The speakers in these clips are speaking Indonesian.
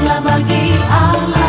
baiklah bagi Allah.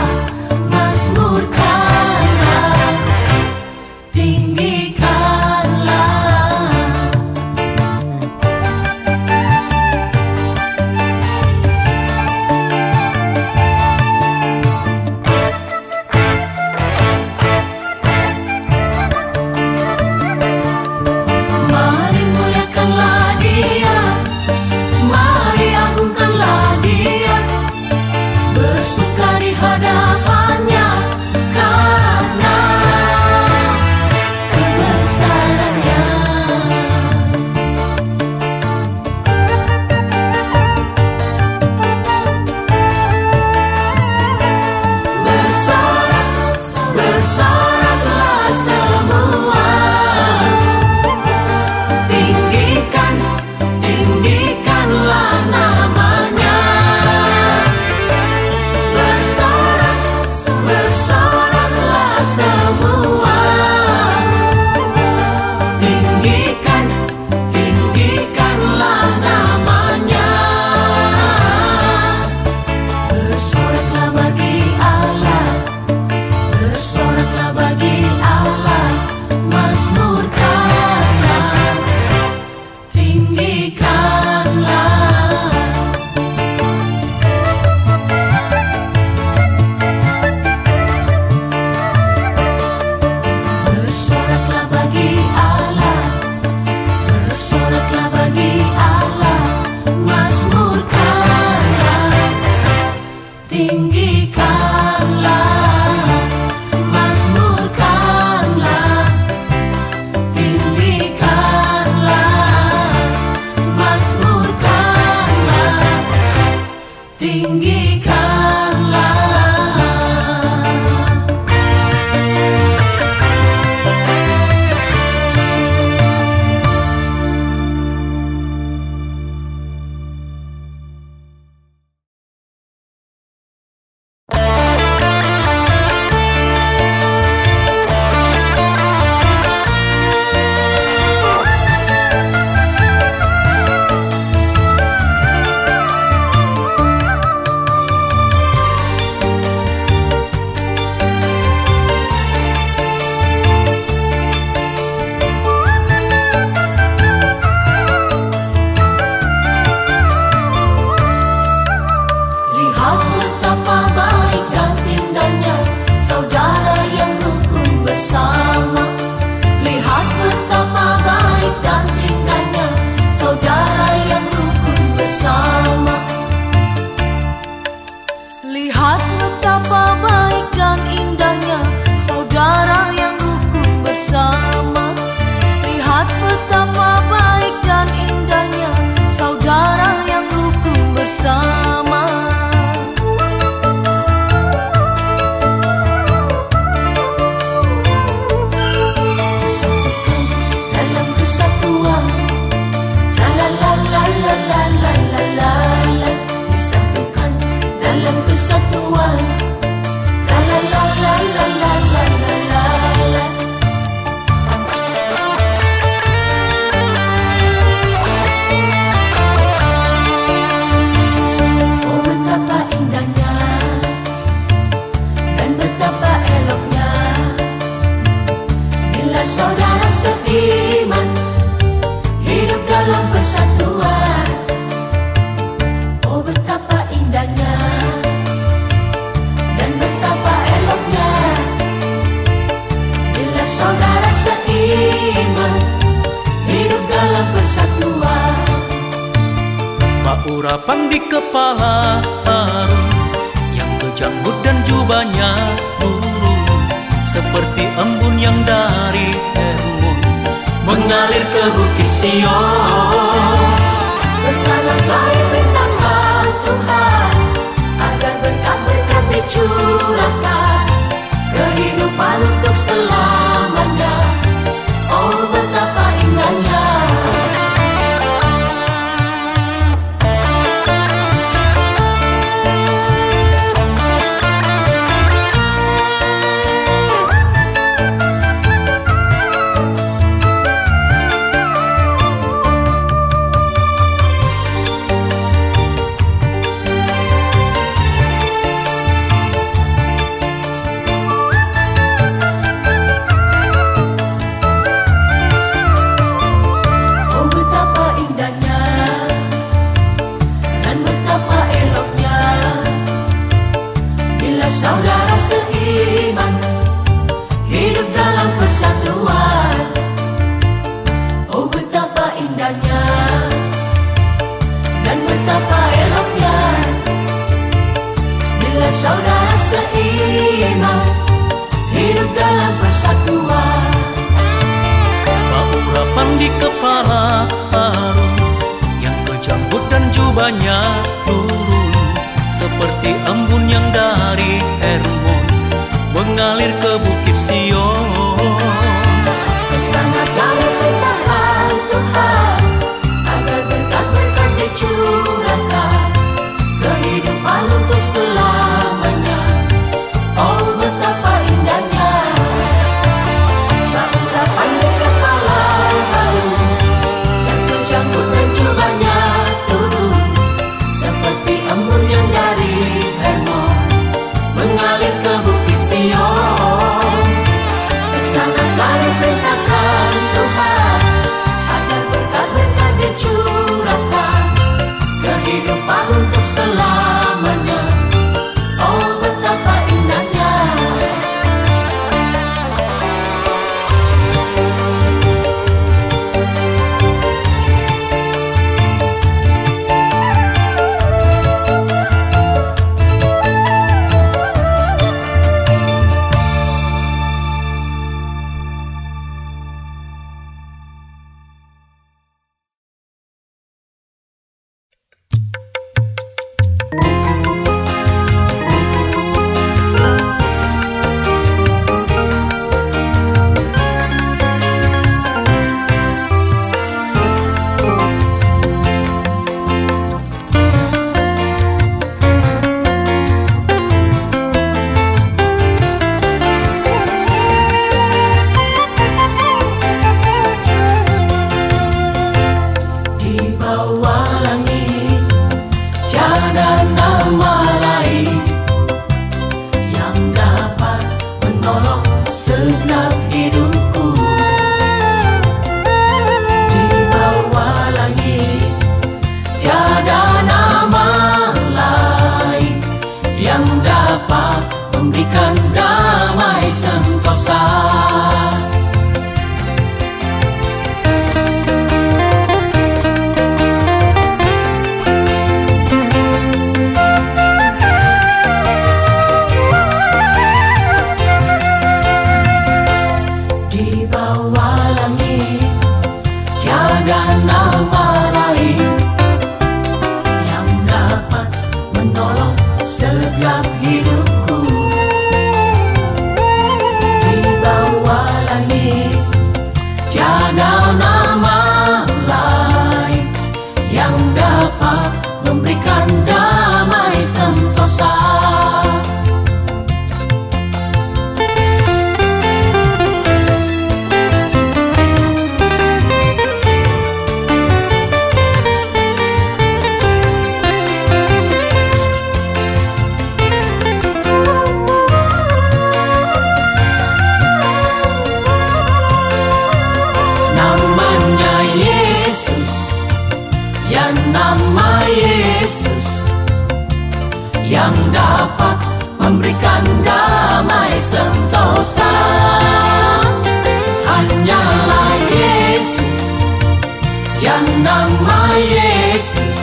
Yang nama Yesus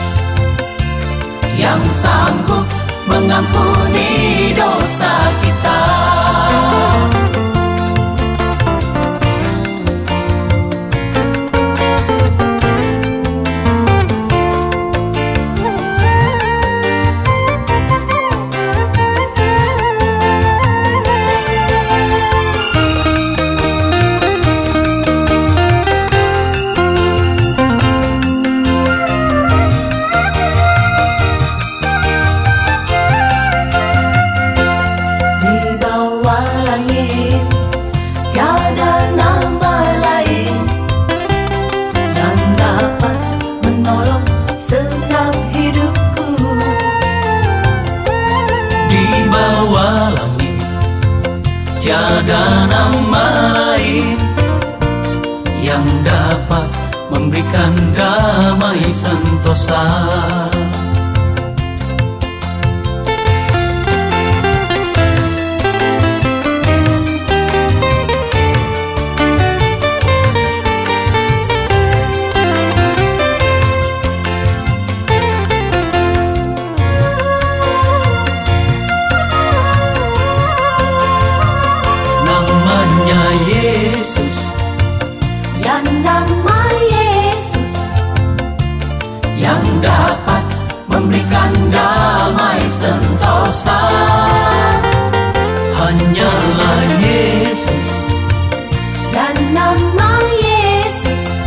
yang sanggup mengampuni dosa kita. Dapat memberikan damai sentosa Hanyalah Yesus Yang nama Yesus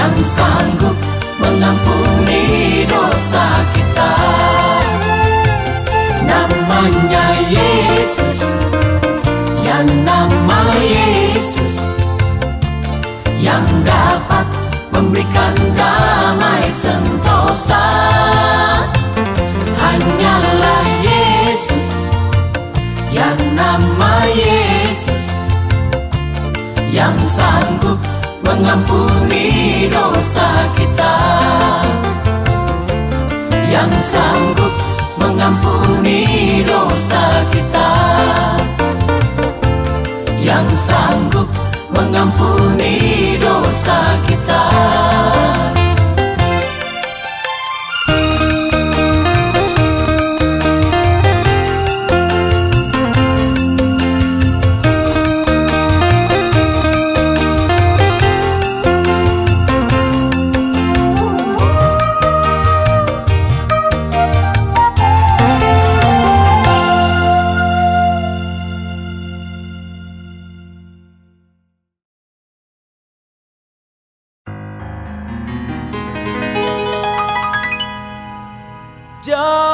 yang sanggup mengampuni dosa kita. Namanya Yesus, yang nama Yesus, yang dapat memberikan Hanyalah Yesus, yang nama Yesus, yang sanggup mengampuni dosa kita. Yang sanggup mengampuni dosa kita. Yang sanggup mengampuni dosa kita 家。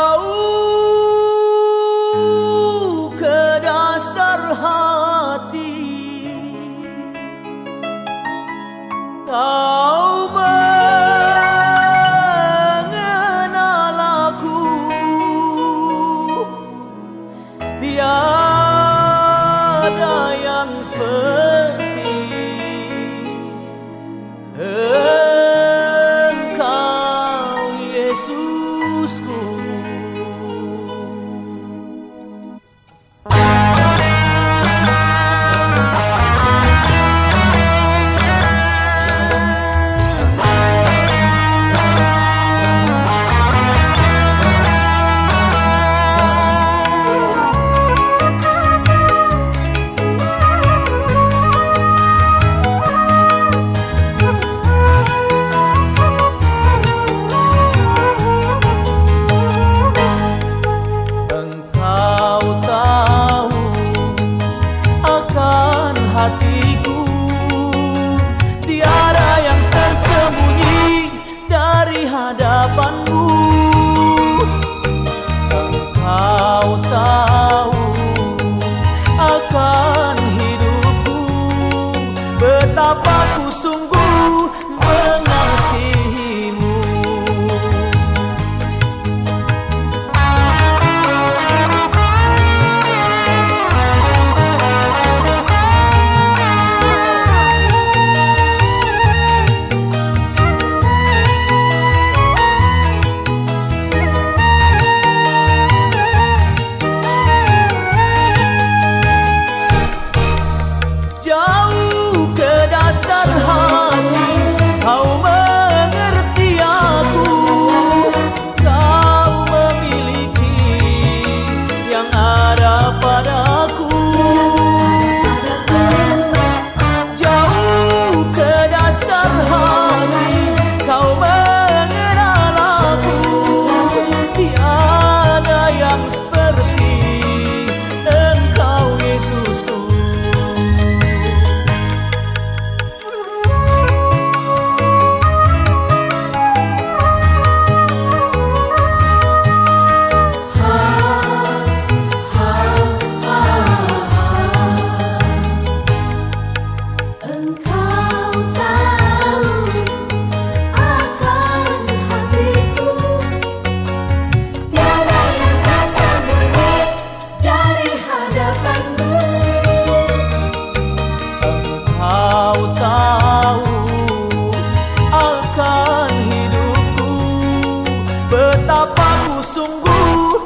Sungguh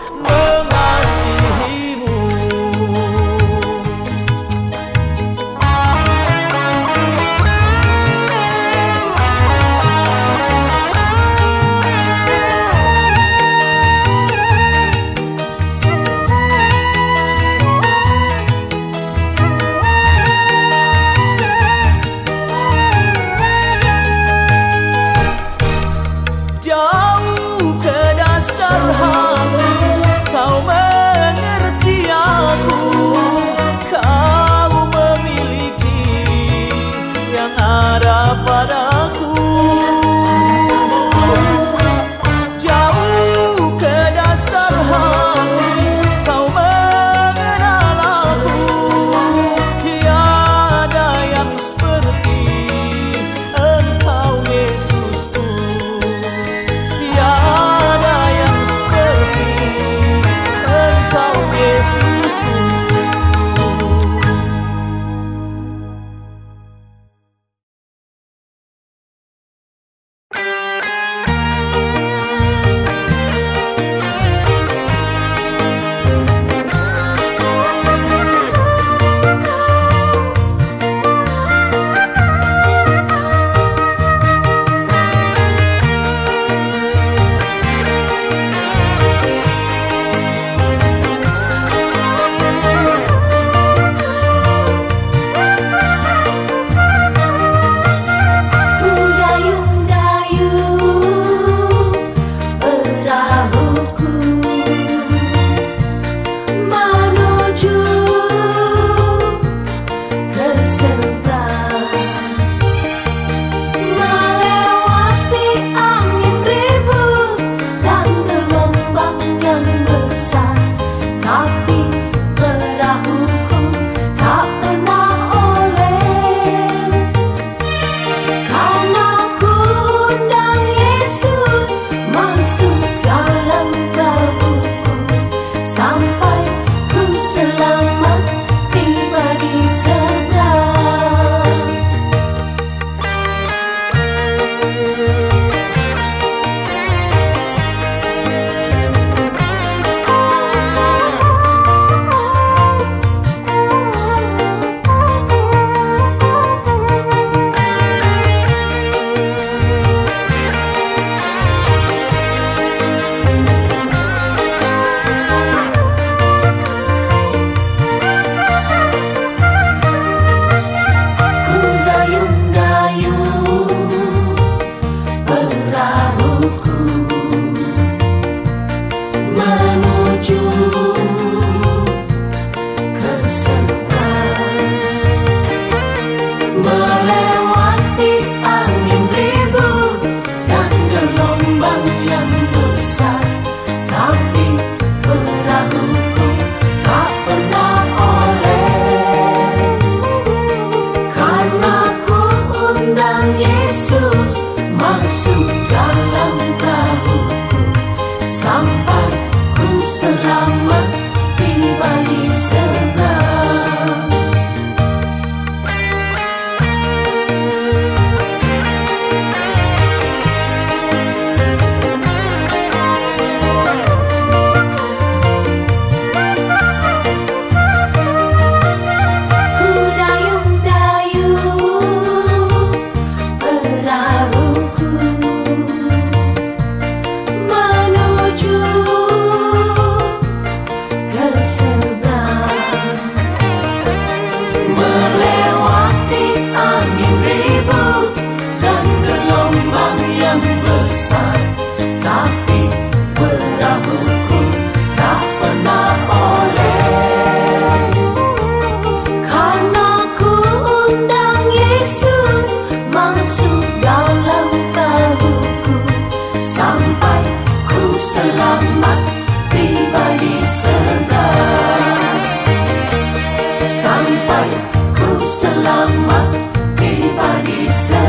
ku selamat tiba di sana.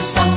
sang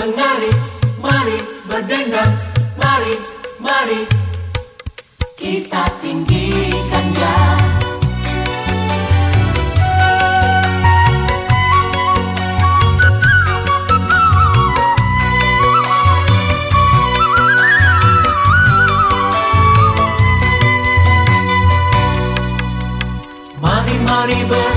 menari Mari berdendang Mari, mari. Kita tinggikan ya Mari, mari berdendang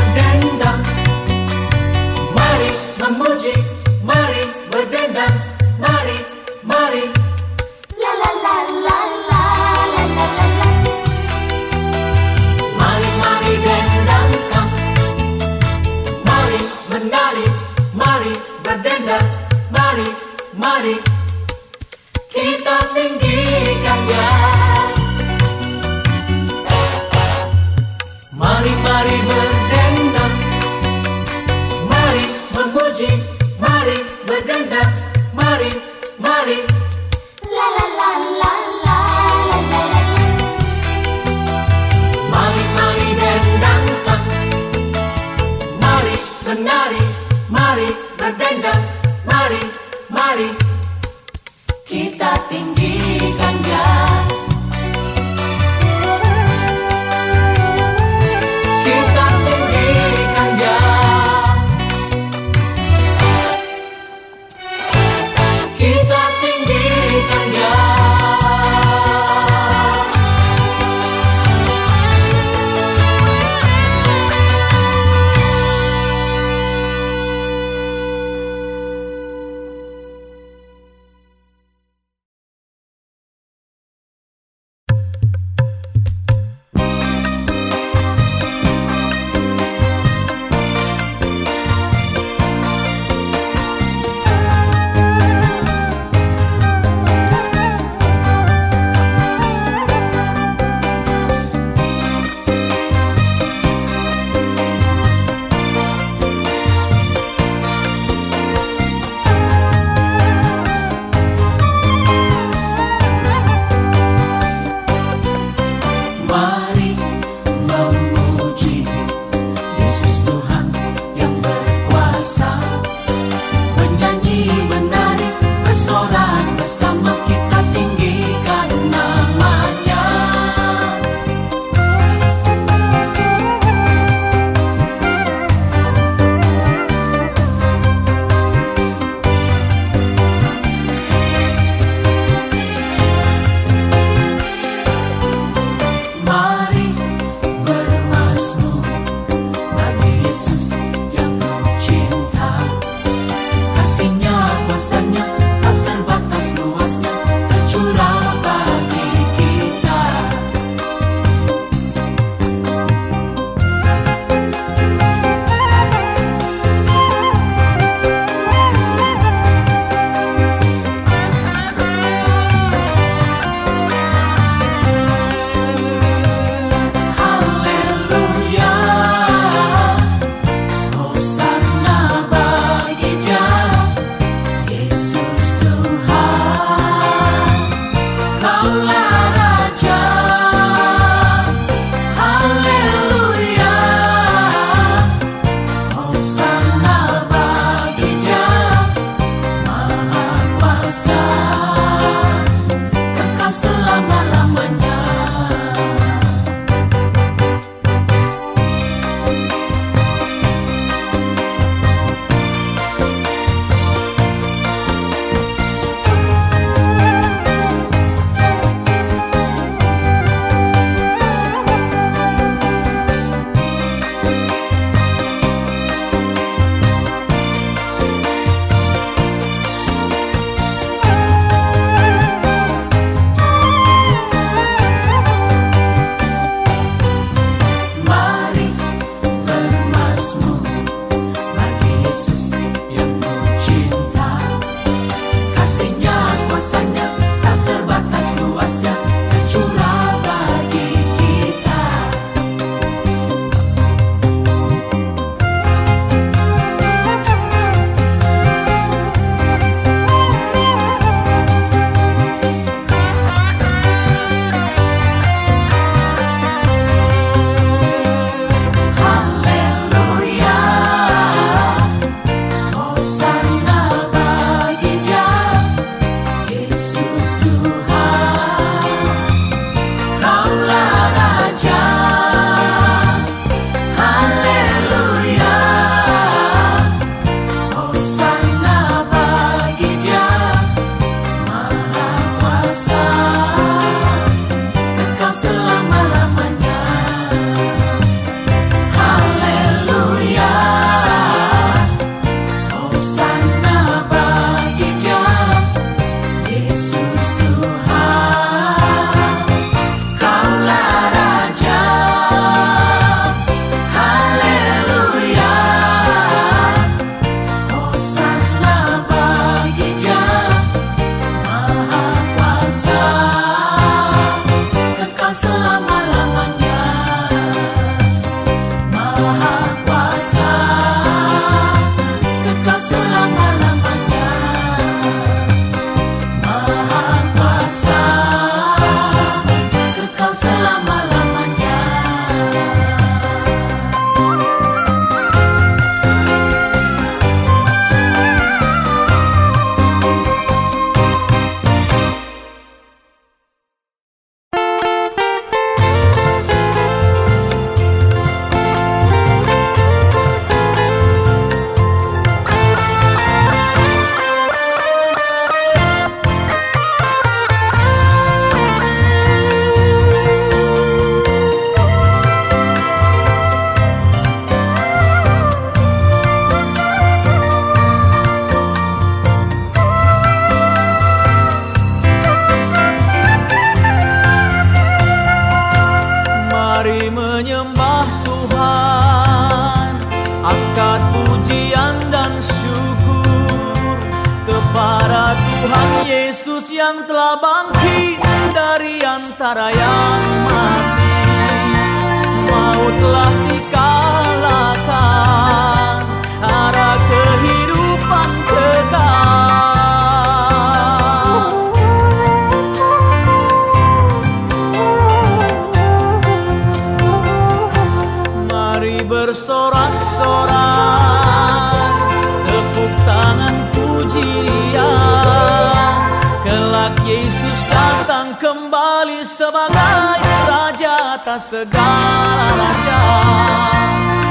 atas segala raja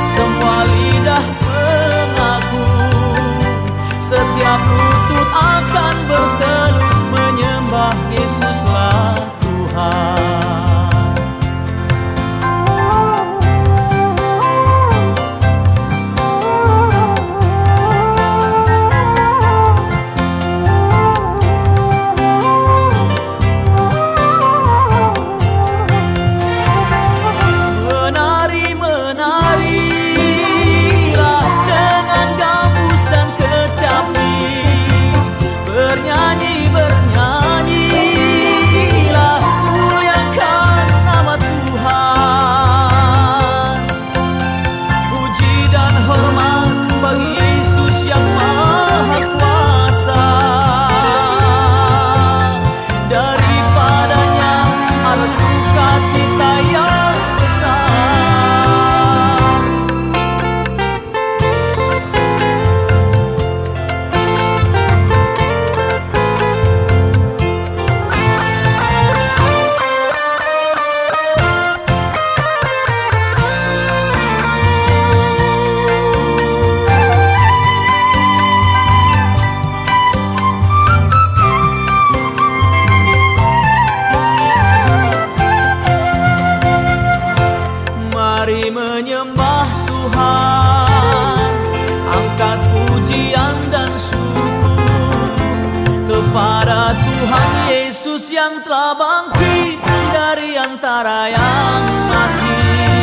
Semua lidah mengaku. Setiap mari menyembah Tuhan. Angkat pujian dan syukur Kepada Tuhan Yesus yang telah bangkit Dari antara yang mati.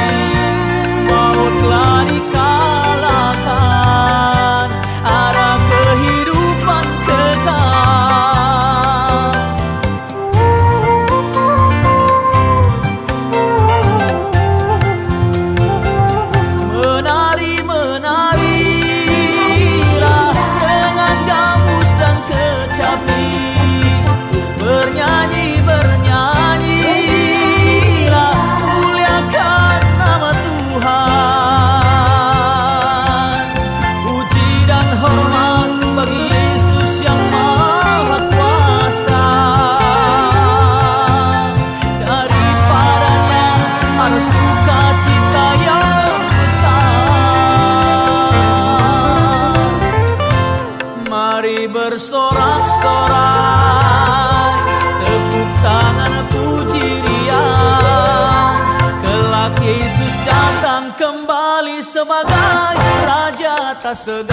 sa sunod.